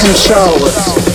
control.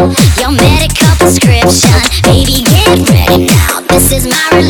Your medical prescription Baby, get ready now This is my release.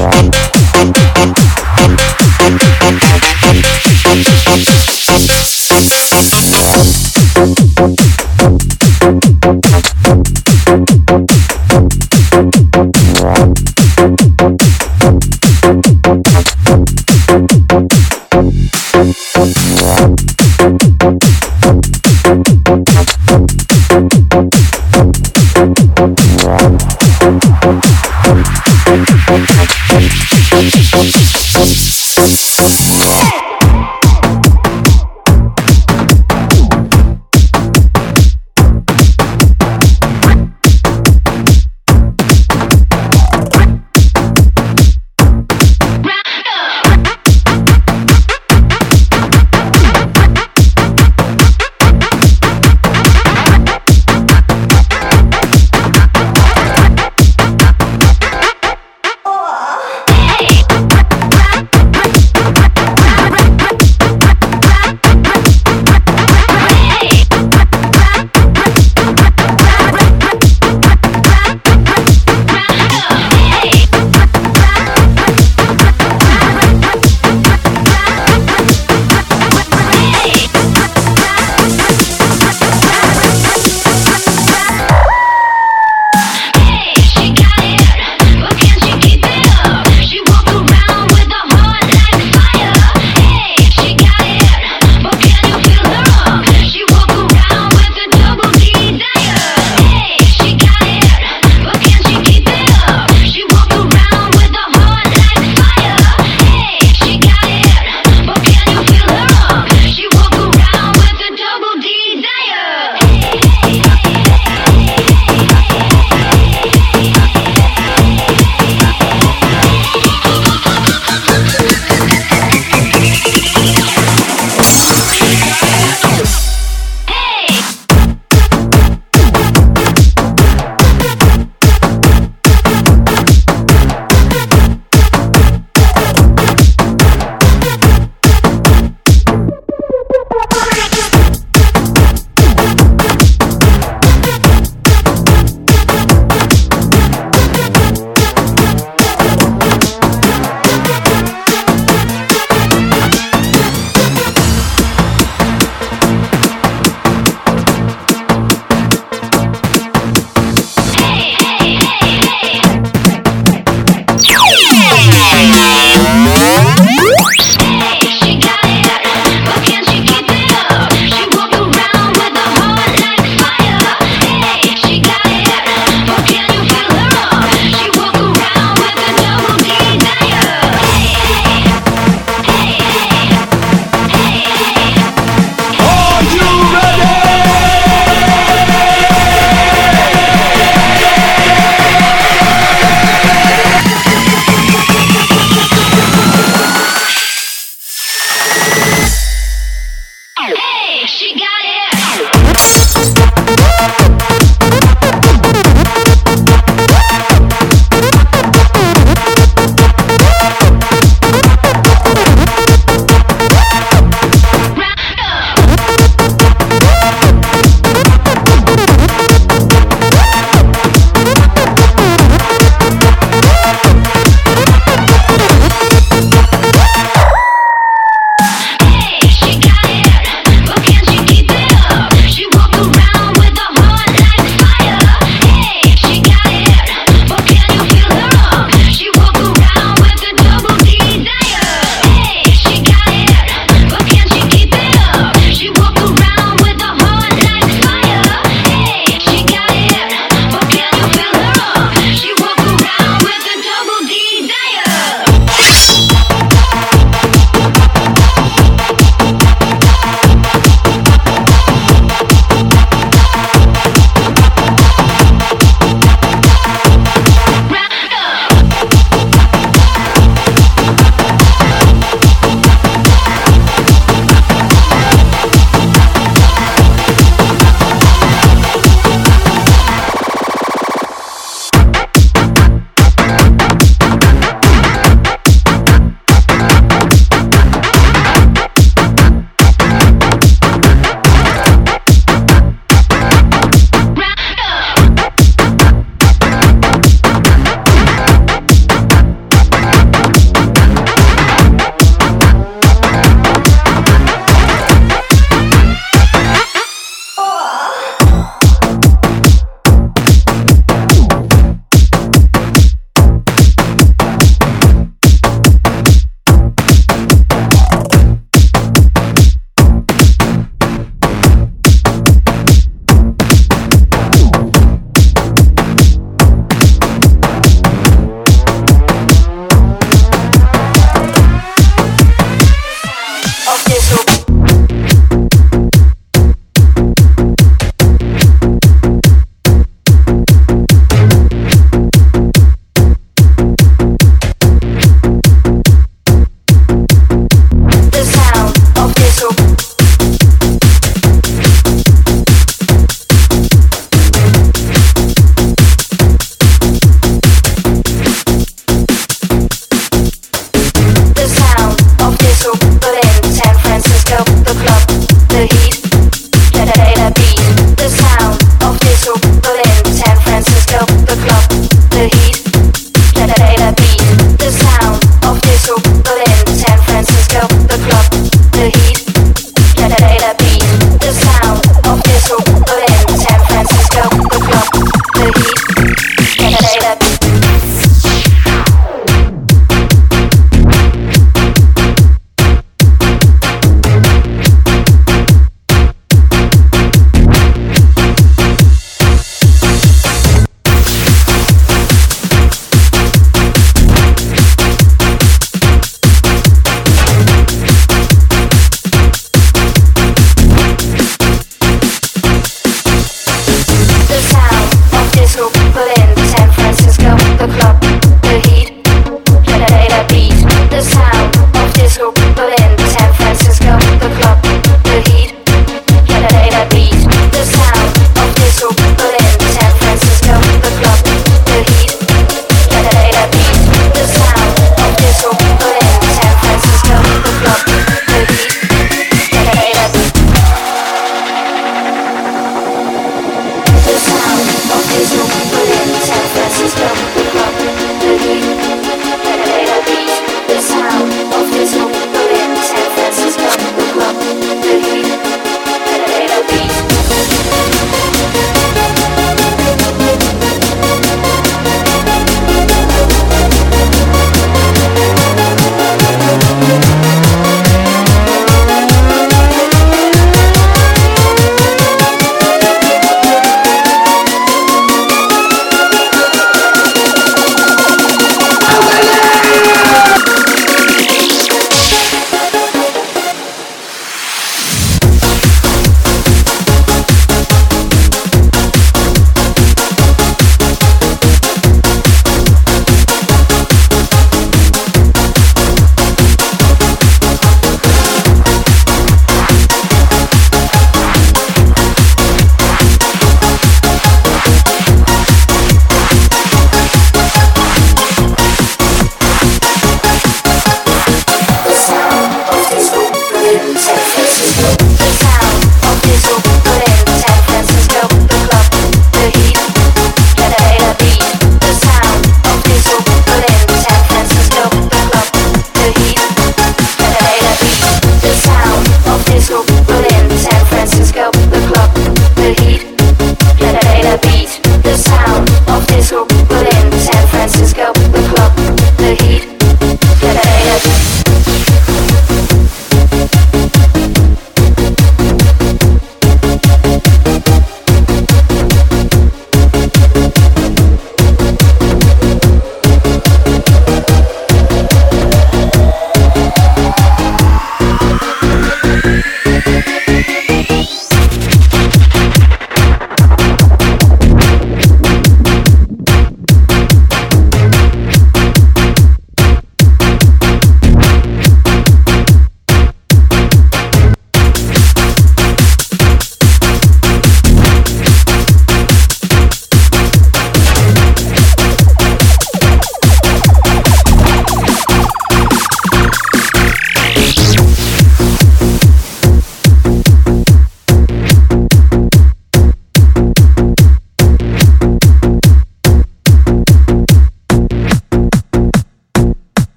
Thank you.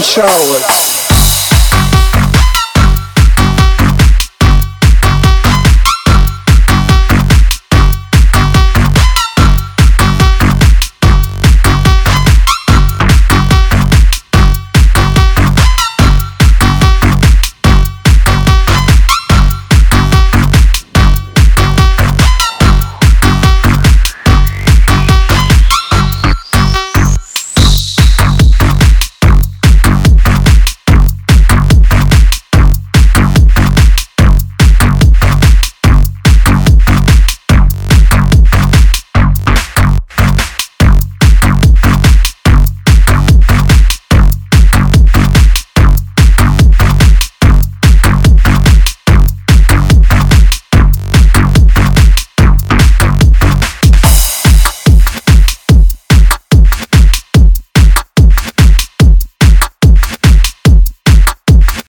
Take control.